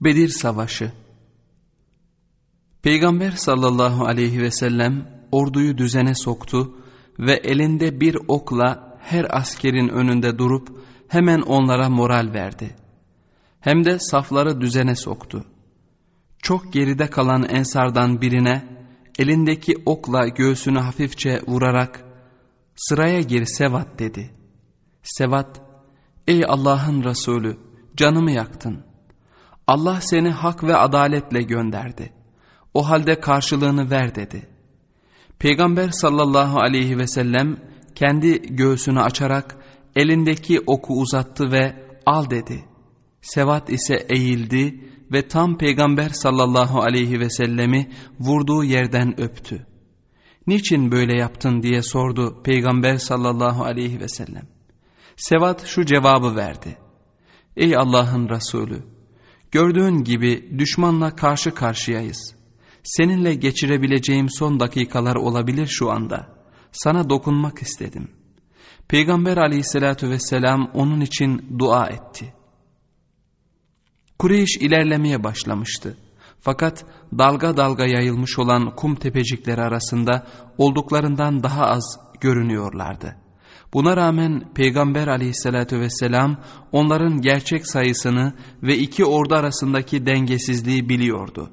Bedir Savaşı Peygamber sallallahu aleyhi ve sellem orduyu düzene soktu ve elinde bir okla her askerin önünde durup hemen onlara moral verdi. Hem de safları düzene soktu. Çok geride kalan ensardan birine elindeki okla göğsünü hafifçe vurarak sıraya gir Sevat dedi. Sevat, ey Allah'ın Resulü canımı yaktın. Allah seni hak ve adaletle gönderdi. O halde karşılığını ver dedi. Peygamber sallallahu aleyhi ve sellem kendi göğsünü açarak elindeki oku uzattı ve al dedi. Sevat ise eğildi ve tam Peygamber sallallahu aleyhi ve sellemi vurduğu yerden öptü. Niçin böyle yaptın diye sordu Peygamber sallallahu aleyhi ve sellem. Sevat şu cevabı verdi. Ey Allah'ın Resulü! Gördüğün gibi düşmanla karşı karşıyayız. Seninle geçirebileceğim son dakikalar olabilir şu anda. Sana dokunmak istedim. Peygamber aleyhissalatü vesselam onun için dua etti. Kureyş ilerlemeye başlamıştı. Fakat dalga dalga yayılmış olan kum tepecikleri arasında olduklarından daha az görünüyorlardı. Buna rağmen Peygamber aleyhissalatü vesselam onların gerçek sayısını ve iki ordu arasındaki dengesizliği biliyordu.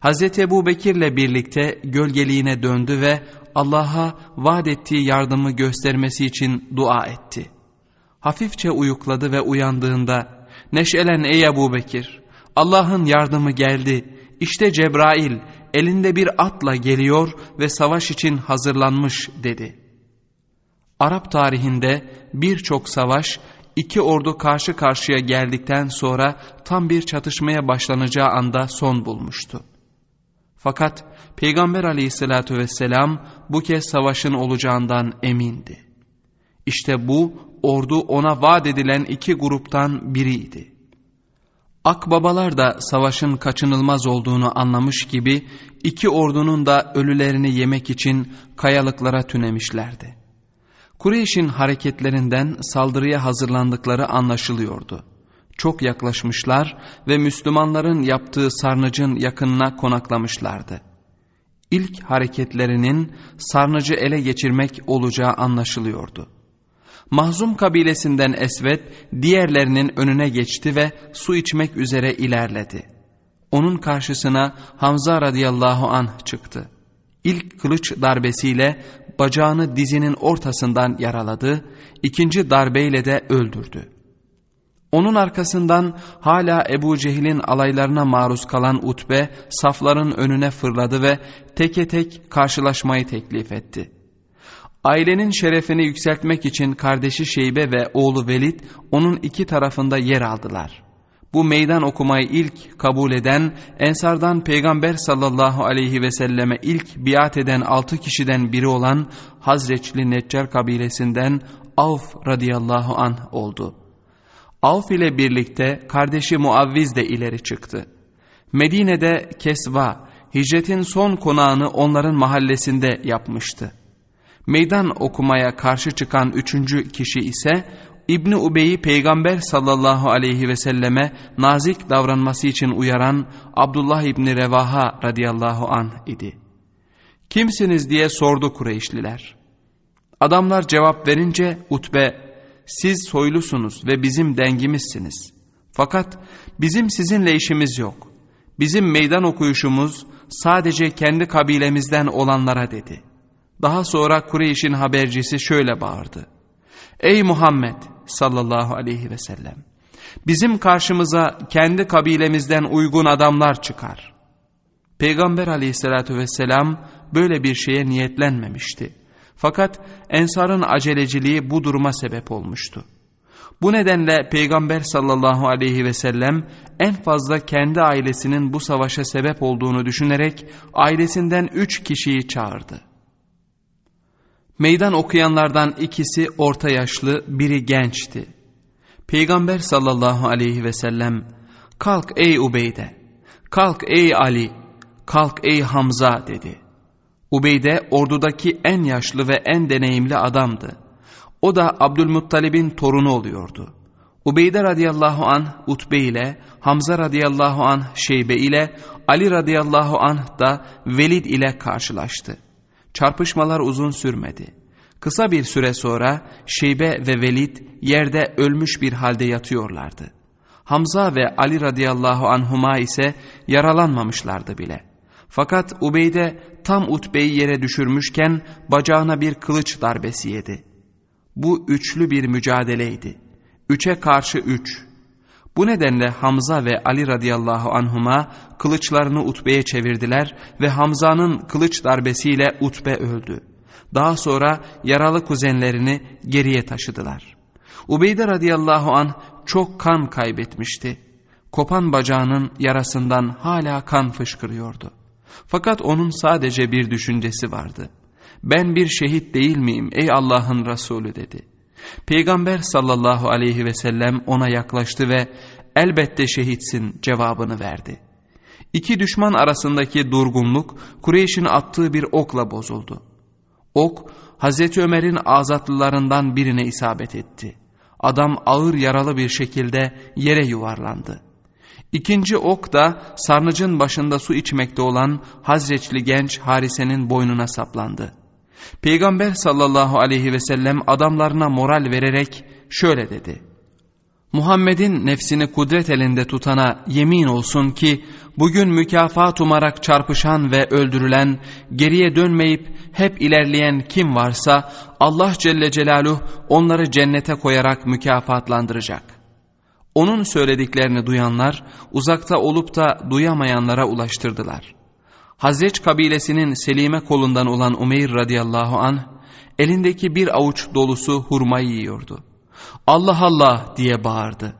Hz. Ebu Bekir'le birlikte gölgeliğine döndü ve Allah'a vaat ettiği yardımı göstermesi için dua etti. Hafifçe uyukladı ve uyandığında Neşelen ey Ebu Bekir Allah'ın yardımı geldi İşte Cebrail elinde bir atla geliyor ve savaş için hazırlanmış dedi.'' Arap tarihinde birçok savaş iki ordu karşı karşıya geldikten sonra tam bir çatışmaya başlanacağı anda son bulmuştu. Fakat Peygamber aleyhissalatü vesselam bu kez savaşın olacağından emindi. İşte bu ordu ona vaat edilen iki gruptan biriydi. Akbabalar da savaşın kaçınılmaz olduğunu anlamış gibi iki ordunun da ölülerini yemek için kayalıklara tünemişlerdi. Kureyş'in hareketlerinden saldırıya hazırlandıkları anlaşılıyordu. Çok yaklaşmışlar ve Müslümanların yaptığı sarnıcın yakınına konaklamışlardı. İlk hareketlerinin sarnıcı ele geçirmek olacağı anlaşılıyordu. Mahzum kabilesinden Esvet diğerlerinin önüne geçti ve su içmek üzere ilerledi. Onun karşısına Hamza radıyallahu anh çıktı. İlk kılıç darbesiyle bacağını dizinin ortasından yaraladı, ikinci darbeyle de öldürdü. Onun arkasından hala Ebu Cehil'in alaylarına maruz kalan Utbe safların önüne fırladı ve teke tek karşılaşmayı teklif etti. Ailenin şerefini yükseltmek için kardeşi Şeybe ve oğlu Velid onun iki tarafında yer aldılar. Bu meydan okumayı ilk kabul eden Ensardan Peygamber sallallahu aleyhi ve selleme ilk biat eden altı kişiden biri olan Hazreçli Neccar kabilesinden Avf radıyallahu an oldu. Avf ile birlikte kardeşi Muavviz de ileri çıktı. Medine'de Kesva, hicretin son konağını onların mahallesinde yapmıştı. Meydan okumaya karşı çıkan üçüncü kişi ise İbni Ubey'i peygamber sallallahu aleyhi ve selleme nazik davranması için uyaran Abdullah İbni Revaha radıyallahu an idi. Kimsiniz diye sordu Kureyşliler. Adamlar cevap verince Utbe siz soylusunuz ve bizim dengimizsiniz. Fakat bizim sizinle işimiz yok. Bizim meydan okuyuşumuz sadece kendi kabilemizden olanlara dedi. Daha sonra Kureyş'in habercisi şöyle bağırdı. Ey Muhammed sallallahu aleyhi ve sellem bizim karşımıza kendi kabilemizden uygun adamlar çıkar. Peygamber aleyhissalatü vesselam böyle bir şeye niyetlenmemişti. Fakat ensarın aceleciliği bu duruma sebep olmuştu. Bu nedenle Peygamber sallallahu aleyhi ve sellem en fazla kendi ailesinin bu savaşa sebep olduğunu düşünerek ailesinden üç kişiyi çağırdı. Meydan okuyanlardan ikisi orta yaşlı, biri gençti. Peygamber sallallahu aleyhi ve sellem, kalk ey Ubeyde, kalk ey Ali, kalk ey Hamza dedi. Ubeyde ordudaki en yaşlı ve en deneyimli adamdı. O da Abdülmuttalib'in torunu oluyordu. Ubeyde radıyallahu an Utbe ile, Hamza radıyallahu an Şeybe ile, Ali radıyallahu anh da Velid ile karşılaştı. Çarpışmalar uzun sürmedi. Kısa bir süre sonra Şeybe ve Velid yerde ölmüş bir halde yatıyorlardı. Hamza ve Ali radıyallahu anhuma ise yaralanmamışlardı bile. Fakat Ubeyde tam Utbe'yi yere düşürmüşken bacağına bir kılıç darbesi yedi. Bu üçlü bir mücadeleydi. Üçe karşı üç. Bu nedenle Hamza ve Ali radıyallahu anhuma kılıçlarını Utbe'ye çevirdiler ve Hamza'nın kılıç darbesiyle Utbe öldü. Daha sonra yaralı kuzenlerini geriye taşıdılar. Ubeyde radıyallahu an çok kan kaybetmişti. Kopan bacağının yarasından hala kan fışkırıyordu. Fakat onun sadece bir düşüncesi vardı. Ben bir şehit değil miyim ey Allah'ın Resulü dedi. Peygamber sallallahu aleyhi ve sellem ona yaklaştı ve elbette şehitsin cevabını verdi. İki düşman arasındaki durgunluk Kureyş'in attığı bir okla bozuldu. Ok Hazreti Ömer'in azatlılarından birine isabet etti. Adam ağır yaralı bir şekilde yere yuvarlandı. İkinci ok da sarnıcın başında su içmekte olan Hazreçli genç Harise'nin boynuna saplandı. Peygamber sallallahu aleyhi ve sellem adamlarına moral vererek şöyle dedi. Muhammed'in nefsini kudret elinde tutana yemin olsun ki bugün mükafat umarak çarpışan ve öldürülen, geriye dönmeyip hep ilerleyen kim varsa Allah Celle Celaluhu onları cennete koyarak mükafatlandıracak. Onun söylediklerini duyanlar uzakta olup da duyamayanlara ulaştırdılar. Hazreç kabilesinin Selime kolundan olan Umeyr radıyallahu anh elindeki bir avuç dolusu hurmayı yiyordu. Allah Allah diye bağırdı.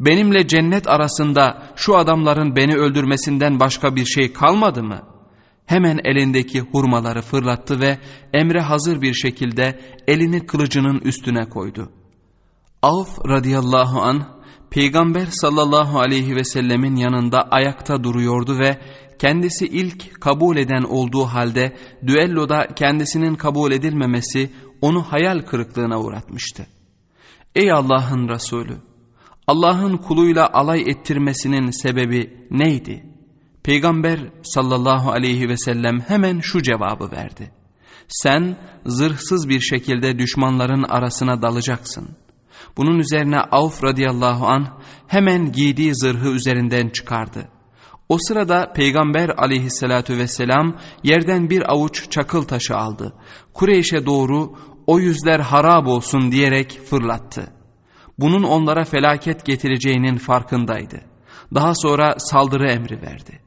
Benimle cennet arasında şu adamların beni öldürmesinden başka bir şey kalmadı mı? Hemen elindeki hurmaları fırlattı ve emre hazır bir şekilde elini kılıcının üstüne koydu. Avf radıyallahu an Peygamber sallallahu aleyhi ve sellemin yanında ayakta duruyordu ve kendisi ilk kabul eden olduğu halde düelloda kendisinin kabul edilmemesi onu hayal kırıklığına uğratmıştı. Ey Allah'ın Resulü! Allah'ın kuluyla alay ettirmesinin sebebi neydi? Peygamber sallallahu aleyhi ve sellem hemen şu cevabı verdi. Sen zırhsız bir şekilde düşmanların arasına dalacaksın. Bunun üzerine Avf radıyallahu an hemen giydiği zırhı üzerinden çıkardı. O sırada Peygamber aleyhissalatü vesselam yerden bir avuç çakıl taşı aldı. Kureyş'e doğru o yüzler harap olsun diyerek fırlattı. Bunun onlara felaket getireceğinin farkındaydı. Daha sonra saldırı emri verdi.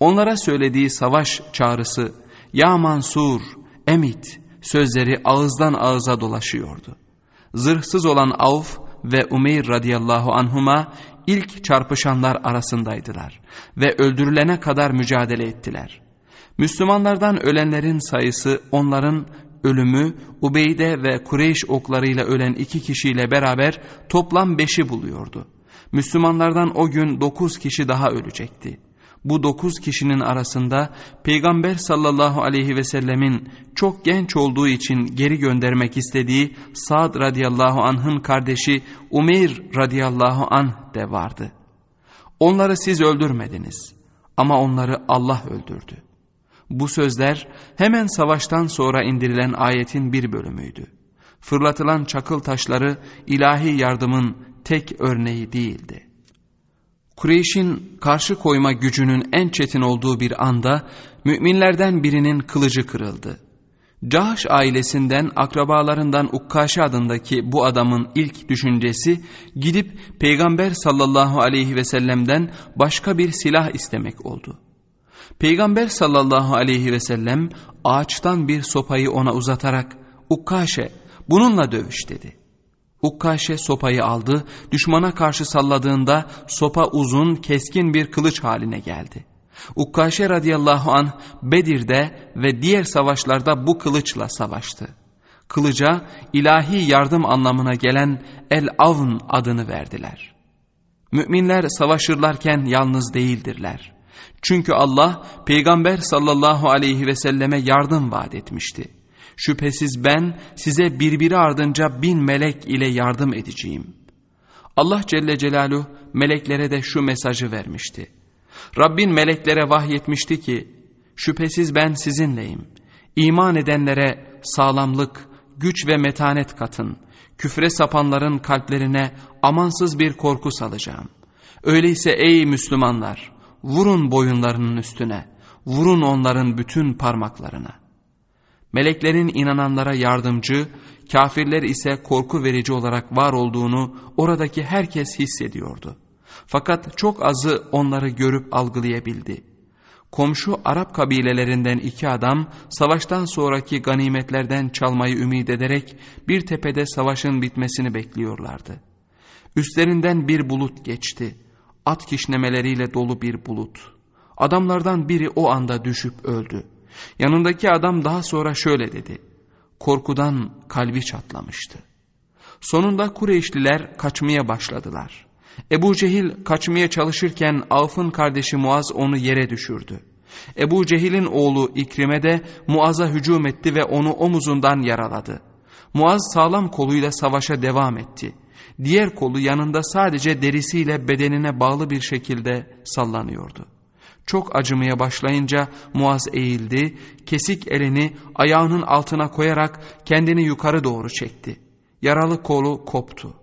Onlara söylediği savaş çağrısı Ya Mansur, Emit sözleri ağızdan ağıza dolaşıyordu. Zırhsız olan Avf ve Umeyr radıyallahu anhuma ilk çarpışanlar arasındaydılar ve öldürülene kadar mücadele ettiler. Müslümanlardan ölenlerin sayısı onların ölümü Ubeyde ve Kureyş oklarıyla ölen iki kişiyle beraber toplam beşi buluyordu. Müslümanlardan o gün dokuz kişi daha ölecekti. Bu dokuz kişinin arasında Peygamber sallallahu aleyhi ve sellemin çok genç olduğu için geri göndermek istediği Sa'd radıyallahu anh'ın kardeşi Umeyr radıyallahu anh de vardı. Onları siz öldürmediniz ama onları Allah öldürdü. Bu sözler hemen savaştan sonra indirilen ayetin bir bölümüydü. Fırlatılan çakıl taşları ilahi yardımın tek örneği değildi. Kureyş'in karşı koyma gücünün en çetin olduğu bir anda müminlerden birinin kılıcı kırıldı. Cahş ailesinden akrabalarından Ukkaşe adındaki bu adamın ilk düşüncesi gidip Peygamber sallallahu aleyhi ve sellem'den başka bir silah istemek oldu. Peygamber sallallahu aleyhi ve sellem ağaçtan bir sopayı ona uzatarak Ukkaşe bununla dövüş dedi. Ukkaşe sopayı aldı, düşmana karşı salladığında sopa uzun, keskin bir kılıç haline geldi. Ukkaşe radıyallahu an Bedir'de ve diğer savaşlarda bu kılıçla savaştı. Kılıca ilahi yardım anlamına gelen El-Avn adını verdiler. Müminler savaşırlarken yalnız değildirler. Çünkü Allah peygamber sallallahu aleyhi ve selleme yardım vaat etmişti. Şüphesiz ben size birbiri ardınca bin melek ile yardım edeceğim. Allah Celle Celaluhu meleklere de şu mesajı vermişti. Rabbin meleklere vahyetmişti ki, şüphesiz ben sizinleyim. İman edenlere sağlamlık, güç ve metanet katın. Küfre sapanların kalplerine amansız bir korku salacağım. Öyleyse ey Müslümanlar, vurun boyunlarının üstüne, vurun onların bütün parmaklarına. Meleklerin inananlara yardımcı, kafirler ise korku verici olarak var olduğunu oradaki herkes hissediyordu. Fakat çok azı onları görüp algılayabildi. Komşu Arap kabilelerinden iki adam savaştan sonraki ganimetlerden çalmayı ümit ederek bir tepede savaşın bitmesini bekliyorlardı. Üstlerinden bir bulut geçti. At kişnemeleriyle dolu bir bulut. Adamlardan biri o anda düşüp öldü. Yanındaki adam daha sonra şöyle dedi. Korkudan kalbi çatlamıştı. Sonunda Kureyşliler kaçmaya başladılar. Ebu Cehil kaçmaya çalışırken Avf'ın kardeşi Muaz onu yere düşürdü. Ebu Cehil'in oğlu İkrime de Muaz'a hücum etti ve onu omuzundan yaraladı. Muaz sağlam koluyla savaşa devam etti. Diğer kolu yanında sadece derisiyle bedenine bağlı bir şekilde sallanıyordu. Çok acımaya başlayınca Muaz eğildi, kesik elini ayağının altına koyarak kendini yukarı doğru çekti. Yaralı kolu koptu.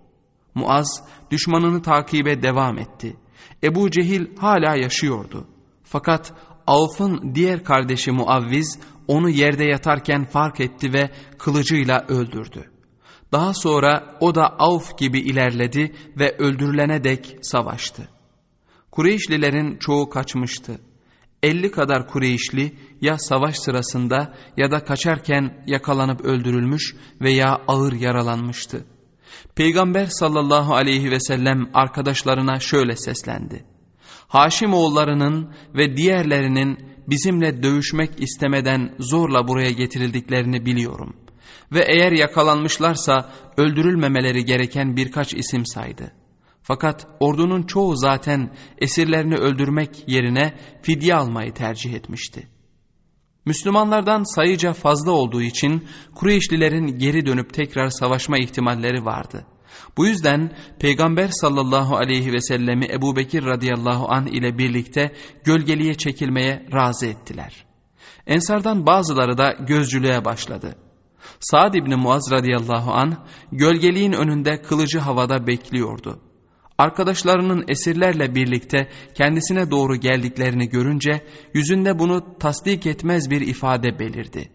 Muaz düşmanını takibe devam etti. Ebu Cehil hala yaşıyordu. Fakat Avf'ın diğer kardeşi Muavviz onu yerde yatarken fark etti ve kılıcıyla öldürdü. Daha sonra o da Avf gibi ilerledi ve öldürülene dek savaştı. Kureyşlilerin çoğu kaçmıştı. Elli kadar Kureyşli ya savaş sırasında ya da kaçarken yakalanıp öldürülmüş veya ağır yaralanmıştı. Peygamber sallallahu aleyhi ve sellem arkadaşlarına şöyle seslendi. Haşim oğullarının ve diğerlerinin bizimle dövüşmek istemeden zorla buraya getirildiklerini biliyorum. Ve eğer yakalanmışlarsa öldürülmemeleri gereken birkaç isim saydı. Fakat ordunun çoğu zaten esirlerini öldürmek yerine fidye almayı tercih etmişti. Müslümanlardan sayıca fazla olduğu için Kureyşlilerin geri dönüp tekrar savaşma ihtimalleri vardı. Bu yüzden Peygamber sallallahu aleyhi ve sellemi Ebu Bekir radıyallahu an ile birlikte gölgeliğe çekilmeye razı ettiler. Ensardan bazıları da gözcülüğe başladı. Sa'd İbni Muaz radıyallahu an gölgeliğin önünde kılıcı havada bekliyordu. Arkadaşlarının esirlerle birlikte kendisine doğru geldiklerini görünce yüzünde bunu tasdik etmez bir ifade belirdi.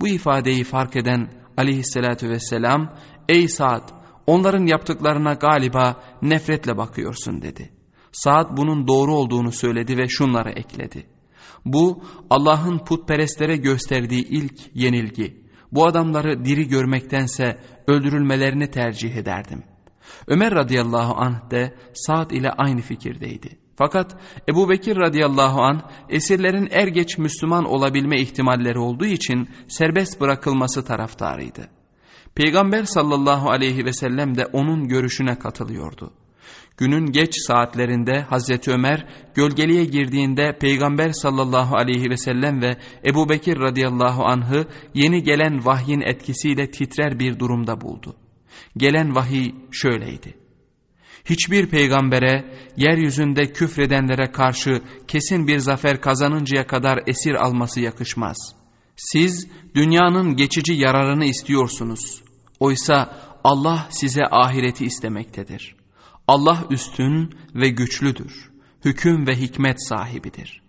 Bu ifadeyi fark eden aleyhissalatü vesselam ''Ey Sa'd onların yaptıklarına galiba nefretle bakıyorsun.'' dedi. Sa'd bunun doğru olduğunu söyledi ve şunları ekledi. Bu Allah'ın putperestlere gösterdiği ilk yenilgi. Bu adamları diri görmektense öldürülmelerini tercih ederdim. Ömer radıyallahu anh de Sa'd ile aynı fikirdeydi. Fakat Ebu Bekir radıyallahu an esirlerin er geç Müslüman olabilme ihtimalleri olduğu için serbest bırakılması taraftarıydı. Peygamber sallallahu aleyhi ve sellem de onun görüşüne katılıyordu. Günün geç saatlerinde Hazreti Ömer gölgeliğe girdiğinde Peygamber sallallahu aleyhi ve sellem ve Ebu Bekir radıyallahu anh'ı yeni gelen vahyin etkisiyle titrer bir durumda buldu. Gelen vahiy şöyleydi. Hiçbir peygambere yeryüzünde küfredenlere karşı kesin bir zafer kazanıncaya kadar esir alması yakışmaz. Siz dünyanın geçici yararını istiyorsunuz. Oysa Allah size ahireti istemektedir. Allah üstün ve güçlüdür. Hüküm ve hikmet sahibidir.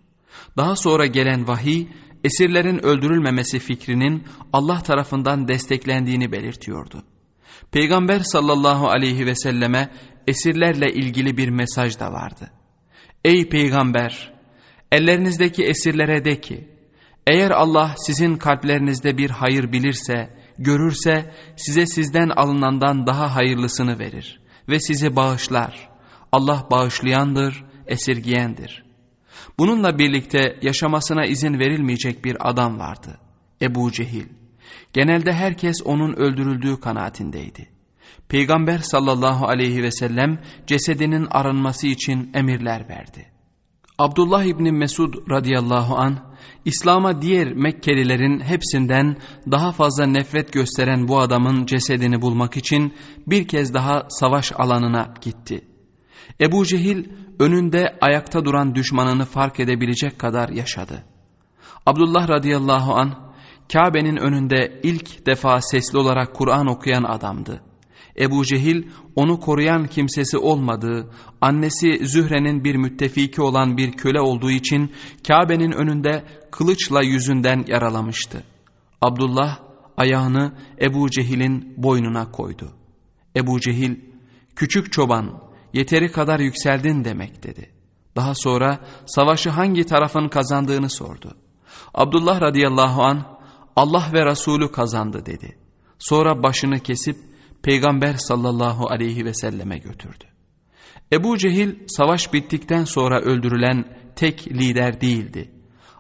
Daha sonra gelen vahiy esirlerin öldürülmemesi fikrinin Allah tarafından desteklendiğini belirtiyordu. Peygamber sallallahu aleyhi ve selleme esirlerle ilgili bir mesaj da vardı. Ey peygamber! Ellerinizdeki esirlere de ki, eğer Allah sizin kalplerinizde bir hayır bilirse, görürse size sizden alınandan daha hayırlısını verir ve sizi bağışlar. Allah bağışlayandır, esirgiyendir. Bununla birlikte yaşamasına izin verilmeyecek bir adam vardı. Ebu Cehil. Genelde herkes onun öldürüldüğü kanaatindeydi. Peygamber sallallahu aleyhi ve sellem cesedinin arınması için emirler verdi. Abdullah İbni Mesud radıyallahu an İslam'a diğer Mekkelilerin hepsinden daha fazla nefret gösteren bu adamın cesedini bulmak için bir kez daha savaş alanına gitti. Ebu Cehil önünde ayakta duran düşmanını fark edebilecek kadar yaşadı. Abdullah radıyallahu an Kabe'nin önünde ilk defa sesli olarak Kur'an okuyan adamdı. Ebu Cehil onu koruyan kimsesi olmadığı, annesi Zühre'nin bir müttefiki olan bir köle olduğu için Kabe'nin önünde kılıçla yüzünden yaralamıştı. Abdullah ayağını Ebu Cehil'in boynuna koydu. Ebu Cehil, küçük çoban yeteri kadar yükseldin demek dedi. Daha sonra savaşı hangi tarafın kazandığını sordu. Abdullah radıyallahu an Allah ve Resulü kazandı dedi. Sonra başını kesip Peygamber sallallahu aleyhi ve selleme götürdü. Ebu Cehil savaş bittikten sonra öldürülen tek lider değildi.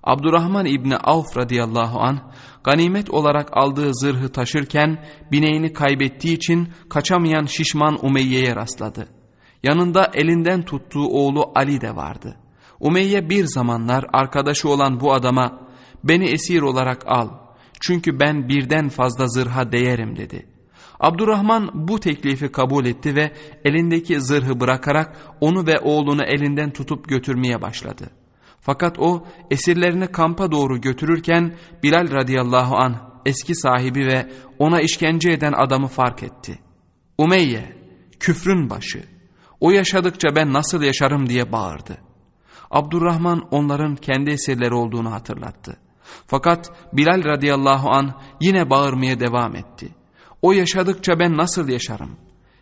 Abdurrahman İbni Avf radıyallahu an ganimet olarak aldığı zırhı taşırken bineğini kaybettiği için kaçamayan şişman Umeyye'ye rastladı. Yanında elinden tuttuğu oğlu Ali de vardı. Umeyye bir zamanlar arkadaşı olan bu adama beni esir olarak al çünkü ben birden fazla zırha değerim dedi. Abdurrahman bu teklifi kabul etti ve elindeki zırhı bırakarak onu ve oğlunu elinden tutup götürmeye başladı. Fakat o esirlerini kampa doğru götürürken Bilal radıyallahu an eski sahibi ve ona işkence eden adamı fark etti. Umeyye, küfrün başı, o yaşadıkça ben nasıl yaşarım diye bağırdı. Abdurrahman onların kendi esirleri olduğunu hatırlattı. Fakat Bilal radıyallahu an yine bağırmaya devam etti. O yaşadıkça ben nasıl yaşarım?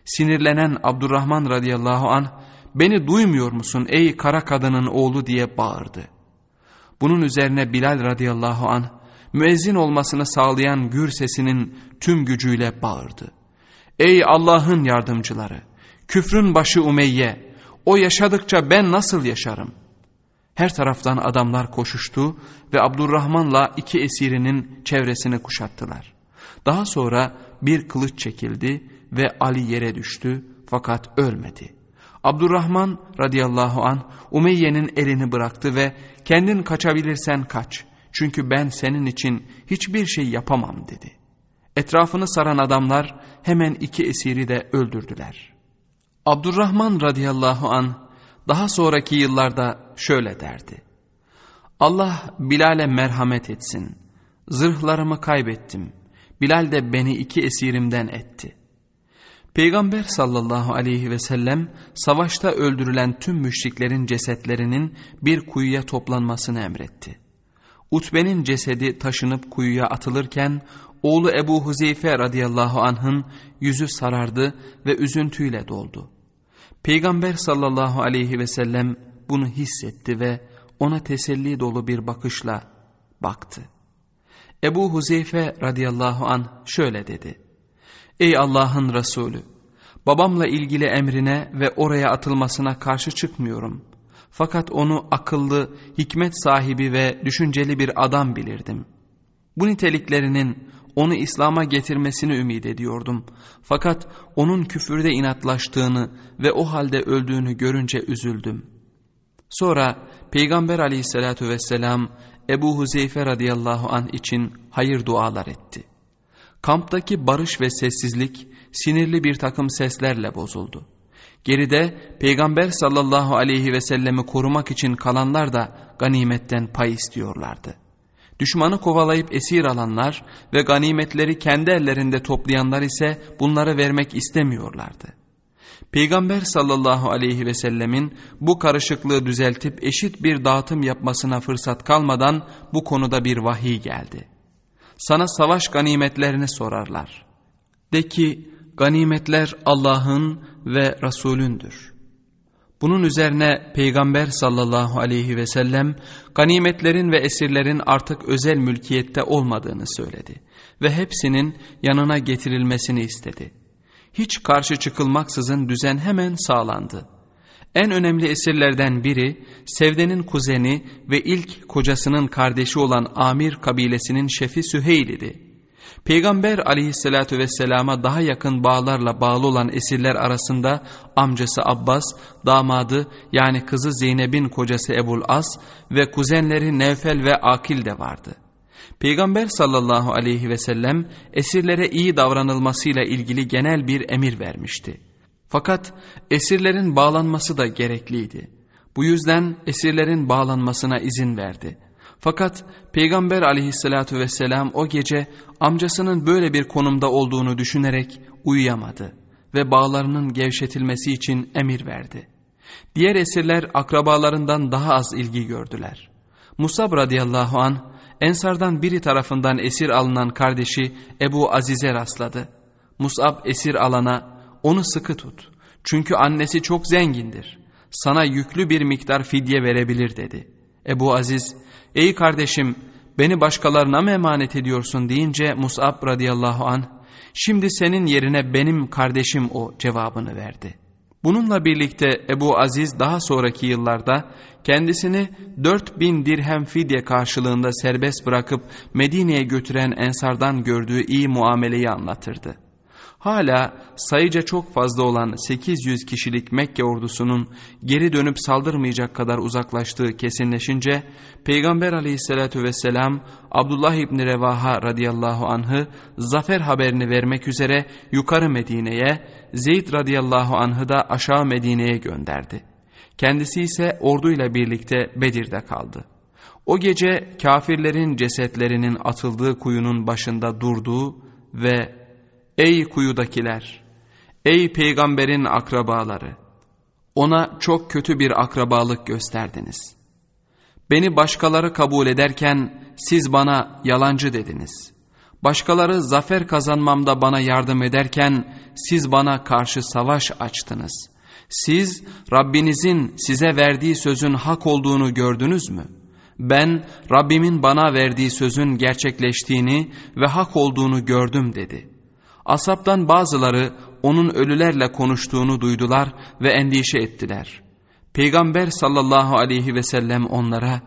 Sinirlenen Abdurrahman radıyallahu an beni duymuyor musun ey kara kadının oğlu diye bağırdı. Bunun üzerine Bilal radıyallahu an müezzin olmasını sağlayan gür sesinin tüm gücüyle bağırdı. Ey Allah'ın yardımcıları! Küfrün başı Umeyye! O yaşadıkça ben nasıl yaşarım? Her taraftan adamlar koşuştu ve Abdurrahman'la iki esirinin çevresini kuşattılar. Daha sonra bir kılıç çekildi ve Ali yere düştü fakat ölmedi. Abdurrahman radıyallahu an Umeyye'nin elini bıraktı ve kendin kaçabilirsen kaç çünkü ben senin için hiçbir şey yapamam dedi. Etrafını saran adamlar hemen iki esiri de öldürdüler. Abdurrahman radıyallahu an daha sonraki yıllarda şöyle derdi. Allah Bilal'e merhamet etsin. Zırhlarımı kaybettim. Bilal de beni iki esirimden etti. Peygamber sallallahu aleyhi ve sellem savaşta öldürülen tüm müşriklerin cesetlerinin bir kuyuya toplanmasını emretti. Utbe'nin cesedi taşınıp kuyuya atılırken oğlu Ebu Huzeyfe radıyallahu anh'ın yüzü sarardı ve üzüntüyle doldu. Peygamber sallallahu aleyhi ve sellem bunu hissetti ve ona teselli dolu bir bakışla baktı. Ebu Huzeyfe radıyallahu an şöyle dedi. Ey Allah'ın Resulü! Babamla ilgili emrine ve oraya atılmasına karşı çıkmıyorum. Fakat onu akıllı, hikmet sahibi ve düşünceli bir adam bilirdim. Bu niteliklerinin onu İslam'a getirmesini ümit ediyordum. Fakat onun küfürde inatlaştığını ve o halde öldüğünü görünce üzüldüm. Sonra Peygamber aleyhissalatü vesselam Ebu Huzeyfe radıyallahu an için hayır dualar etti. Kamptaki barış ve sessizlik sinirli bir takım seslerle bozuldu. Geride Peygamber sallallahu aleyhi ve sellemi korumak için kalanlar da ganimetten pay istiyorlardı. Düşmanı kovalayıp esir alanlar ve ganimetleri kendi ellerinde toplayanlar ise bunları vermek istemiyorlardı. Peygamber sallallahu aleyhi ve sellemin bu karışıklığı düzeltip eşit bir dağıtım yapmasına fırsat kalmadan bu konuda bir vahiy geldi. Sana savaş ganimetlerini sorarlar. De ki ganimetler Allah'ın ve Resulündür. Bunun üzerine Peygamber sallallahu aleyhi ve sellem ganimetlerin ve esirlerin artık özel mülkiyette olmadığını söyledi ve hepsinin yanına getirilmesini istedi. Hiç karşı çıkılmaksızın düzen hemen sağlandı. En önemli esirlerden biri Sevde'nin kuzeni ve ilk kocasının kardeşi olan Amir kabilesinin şefi Süheyl idi. Peygamber aleyhissalatü vesselama daha yakın bağlarla bağlı olan esirler arasında amcası Abbas, damadı yani kızı Zeynep'in kocası Ebul As ve kuzenleri Nevfel ve Akil de vardı. Peygamber sallallahu aleyhi ve sellem esirlere iyi davranılmasıyla ilgili genel bir emir vermişti. Fakat esirlerin bağlanması da gerekliydi. Bu yüzden esirlerin bağlanmasına izin verdi. Fakat Peygamber aleyhissalatü vesselam o gece amcasının böyle bir konumda olduğunu düşünerek uyuyamadı ve bağlarının gevşetilmesi için emir verdi. Diğer esirler akrabalarından daha az ilgi gördüler. Musab radıyallahu an Ensardan biri tarafından esir alınan kardeşi Ebu Aziz'e rastladı. Musab esir alana onu sıkı tut. Çünkü annesi çok zengindir. Sana yüklü bir miktar fidye verebilir dedi. Ebu Aziz ey kardeşim beni başkalarına mı emanet ediyorsun deyince Musab radıyallahu an şimdi senin yerine benim kardeşim o cevabını verdi. Bununla birlikte Ebu Aziz daha sonraki yıllarda kendisini 4000 dirhem fidye karşılığında serbest bırakıp Medine'ye götüren ensardan gördüğü iyi muameleyi anlatırdı. Hala sayıca çok fazla olan 800 kişilik Mekke ordusunun geri dönüp saldırmayacak kadar uzaklaştığı kesinleşince Peygamber aleyhissalatü vesselam Abdullah İbni Revaha radıyallahu anh'ı zafer haberini vermek üzere yukarı Medine'ye, Zeyd radıyallahu anh'ı da aşağı Medine'ye gönderdi. Kendisi ise orduyla birlikte Bedir'de kaldı. O gece kafirlerin cesetlerinin atıldığı kuyunun başında durduğu ve Ey kuyudakiler! Ey peygamberin akrabaları! Ona çok kötü bir akrabalık gösterdiniz. Beni başkaları kabul ederken siz bana yalancı dediniz. Başkaları zafer kazanmamda bana yardım ederken siz bana karşı savaş açtınız. Siz Rabbinizin size verdiği sözün hak olduğunu gördünüz mü? Ben Rabbimin bana verdiği sözün gerçekleştiğini ve hak olduğunu gördüm dedi.'' Asaptan bazıları onun ölülerle konuştuğunu duydular ve endişe ettiler. Peygamber sallallahu aleyhi ve sellem onlara,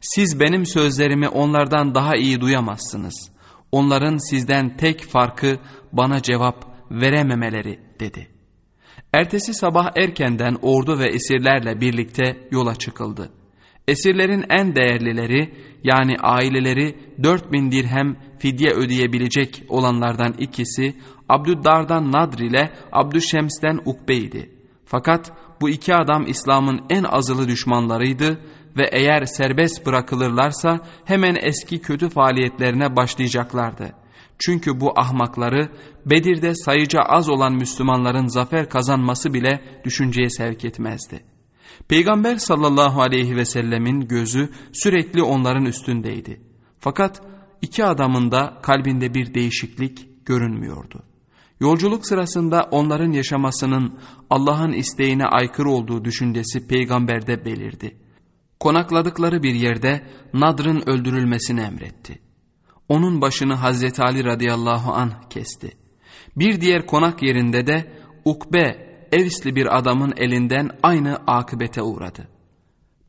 siz benim sözlerimi onlardan daha iyi duyamazsınız. Onların sizden tek farkı bana cevap verememeleri dedi. Ertesi sabah erkenden ordu ve esirlerle birlikte yola çıkıldı. Esirlerin en değerlileri yani aileleri 4000 dirhem fidye ödeyebilecek olanlardan ikisi Abdüddar'dan Nadr ile Abdüşşems'ten Ukbe'ydi. Fakat bu iki adam İslam'ın en azılı düşmanlarıydı ve eğer serbest bırakılırlarsa hemen eski kötü faaliyetlerine başlayacaklardı. Çünkü bu ahmakları Bedir'de sayıca az olan Müslümanların zafer kazanması bile düşünceye sevk etmezdi.'' Peygamber sallallahu aleyhi ve sellemin gözü sürekli onların üstündeydi. Fakat iki adamın da kalbinde bir değişiklik görünmüyordu. Yolculuk sırasında onların yaşamasının Allah'ın isteğine aykırı olduğu düşüncesi peygamberde belirdi. Konakladıkları bir yerde Nadr'ın öldürülmesini emretti. Onun başını Hazreti Ali radıyallahu anh kesti. Bir diğer konak yerinde de Ukbe Evisli bir adamın elinden aynı akıbete uğradı.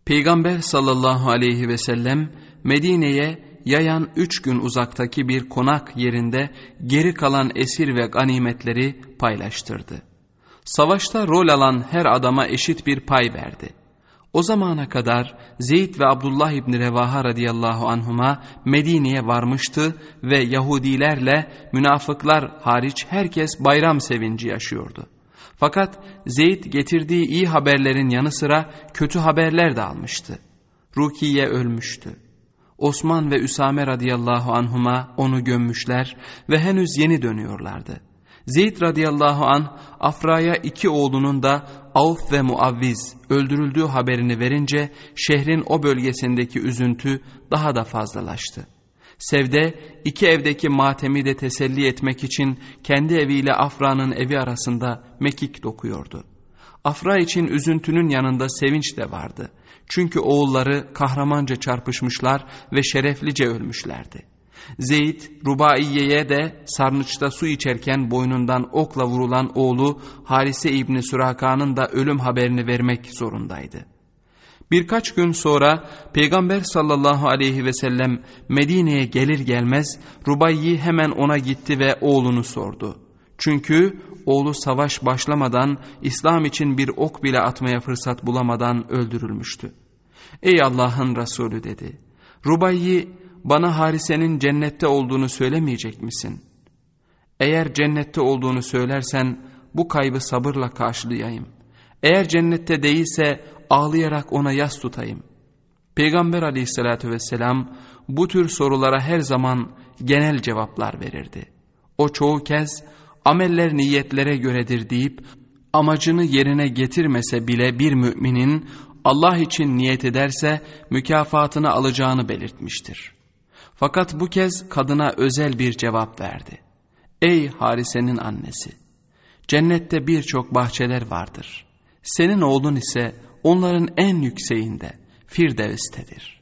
Peygamber sallallahu aleyhi ve sellem Medine'ye yayan üç gün uzaktaki bir konak yerinde geri kalan esir ve ganimetleri paylaştırdı. Savaşta rol alan her adama eşit bir pay verdi. O zamana kadar Zeyd ve Abdullah İbni Revaha radıyallahu anhuma Medine'ye varmıştı ve Yahudilerle münafıklar hariç herkes bayram sevinci yaşıyordu. Fakat Zeyd getirdiği iyi haberlerin yanı sıra kötü haberler de almıştı. Rukiye ölmüştü. Osman ve Üsame radıyallahu anhuma onu gömmüşler ve henüz yeni dönüyorlardı. Zeyd radıyallahu an Afra'ya iki oğlunun da Avf ve Muavviz öldürüldüğü haberini verince şehrin o bölgesindeki üzüntü daha da fazlalaştı. Sevde iki evdeki matemi de teselli etmek için kendi eviyle Afra'nın evi arasında mekik dokuyordu. Afra için üzüntünün yanında sevinç de vardı. Çünkü oğulları kahramanca çarpışmışlar ve şereflice ölmüşlerdi. Zeyd, Rubaiye'ye de sarnıçta su içerken boynundan okla vurulan oğlu Harise İbni Süraka'nın da ölüm haberini vermek zorundaydı. Birkaç gün sonra Peygamber sallallahu aleyhi ve sellem Medine'ye gelir gelmez Rubayyi hemen ona gitti ve oğlunu sordu. Çünkü oğlu savaş başlamadan İslam için bir ok bile atmaya fırsat bulamadan öldürülmüştü. Ey Allah'ın Resulü dedi. Rubayyi bana Harise'nin cennette olduğunu söylemeyecek misin? Eğer cennette olduğunu söylersen bu kaybı sabırla karşılayayım. Eğer cennette değilse ağlayarak ona yas tutayım. Peygamber aleyhissalatü vesselam bu tür sorulara her zaman genel cevaplar verirdi. O çoğu kez ameller niyetlere göredir deyip amacını yerine getirmese bile bir müminin Allah için niyet ederse mükafatını alacağını belirtmiştir. Fakat bu kez kadına özel bir cevap verdi. Ey Harise'nin annesi! Cennette birçok bahçeler vardır. Senin oğlun ise onların en yükseğinde, Firdevs'tedir.''